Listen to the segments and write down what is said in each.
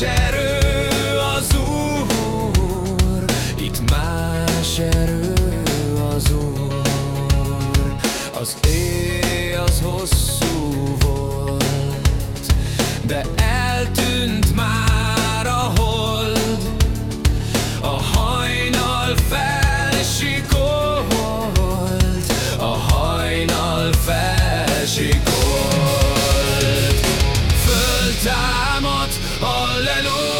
más erő az Úr, itt más erő az Úr. Az éj az hosszú volt, de eltűnt már a hold, a hajnal felsikolt, a hajnal felsikolt. Föltáll cielo.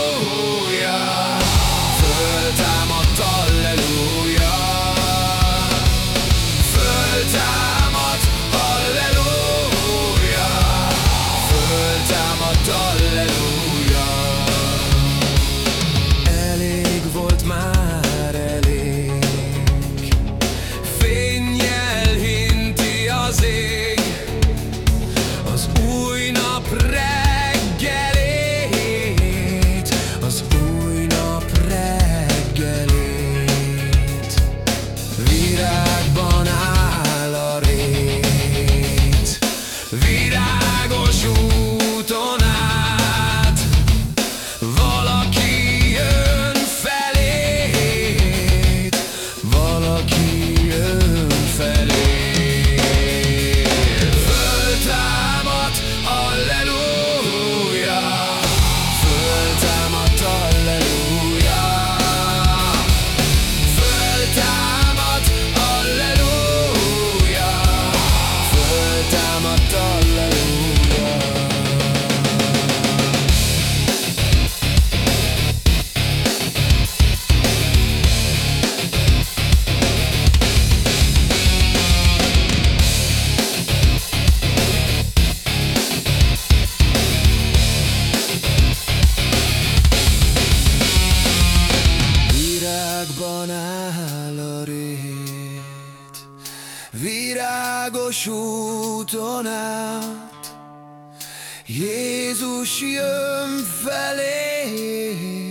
Virágos úton világos úton át. Jézus jön felé.